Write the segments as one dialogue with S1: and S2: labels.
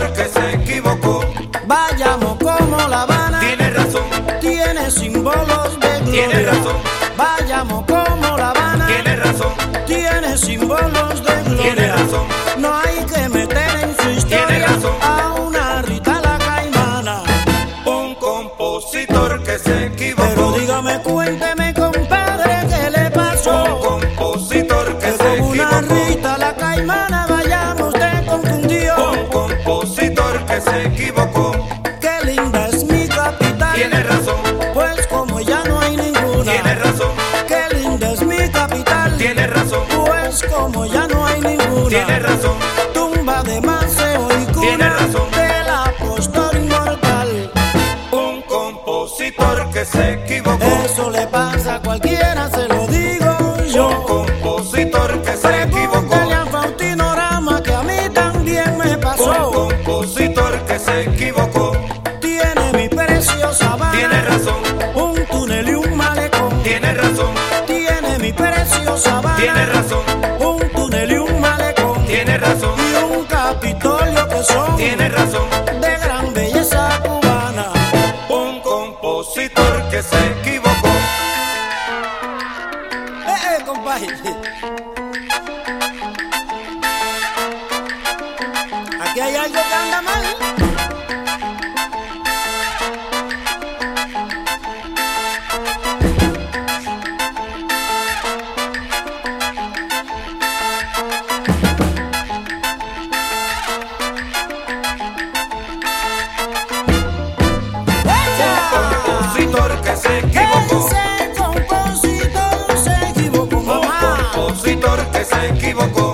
S1: compositor que se equivocó.
S2: Vayamos como La Habana,
S1: Tiene razón,
S2: tiene símbolos de gloria.
S1: Tiene razón.
S2: Vayamos como La Habana,
S1: tiene razón,
S2: tiene símbolos de gloria.
S1: Tiene razón.
S2: No hay que meter en su
S1: Tiene
S2: historia
S1: razón.
S2: a una Rita la Caimana.
S1: un compositor que se equivocó.
S2: Pero dígame, cuénteme, compadre, ¿qué le
S1: Un
S2: pasó?
S1: compositor que
S2: Que
S1: se
S2: con una
S1: equivocó.
S2: Rita la Caimana
S1: razón,
S2: Tumba de Maceo y
S1: Tiene razón.
S2: del apóstol inmortal.
S1: un compositor que se equivocó.
S2: Eso le pasa a cualquiera, se lo digo yo.
S1: Un compositor que se equivocó.
S2: A Faustino Rama que a mí también me
S1: Un
S2: pasó.
S1: compositor que se equivocó.
S2: Tiene mi preciosa Habana,
S1: Tiene razón,
S2: un túnel y un malecón.
S1: tiene razón,
S2: Tiene mi preciosa Habana,
S1: tiene razón,
S2: Aquí hay algo que anda mal.
S1: Compositor que se equivocó.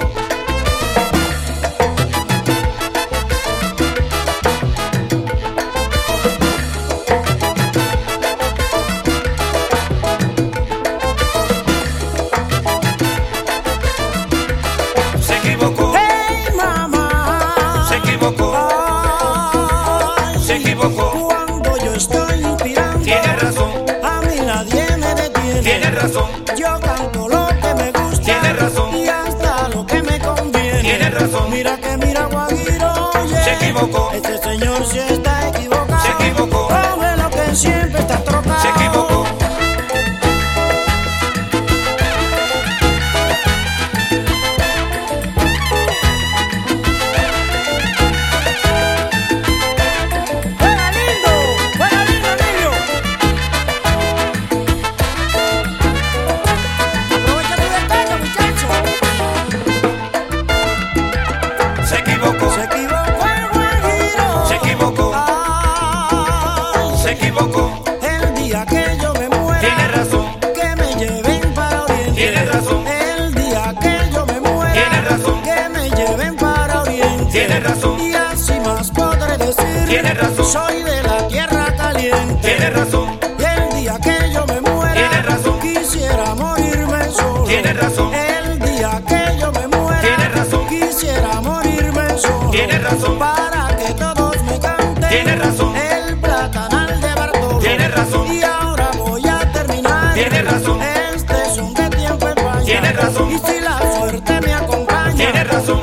S2: Se equivocó. Cuando yo estoy inspirando,
S1: Tiene razón,
S2: a mí nadie me detiene.
S1: tiene razón,
S2: Yo canto lo que me gusta.
S1: Tiene razón.
S2: Y hasta lo que me conviene.
S1: Tiene razón.
S2: Mira
S1: Tiene razón.
S2: Y así más podré decir.
S1: Tiene razón.
S2: Soy de la tierra caliente.
S1: tiene razón,
S2: Y el día que yo me muera.
S1: Tiene razón.
S2: Quisiera morirme solo.
S1: Tiene razón.
S2: El día que yo me muera.
S1: Tiene razón.
S2: Quisiera morirme solo.
S1: Tiene razón.
S2: Para que todos me canten.
S1: Tiene razón.
S2: El platanal de Bartolo.
S1: Tiene razón.
S2: Y ahora voy a terminar.
S1: Tiene razón.
S2: Este son de tiempo en.
S1: Tiene razón.
S2: Y si la suerte me acompaña.
S1: Tiene razón.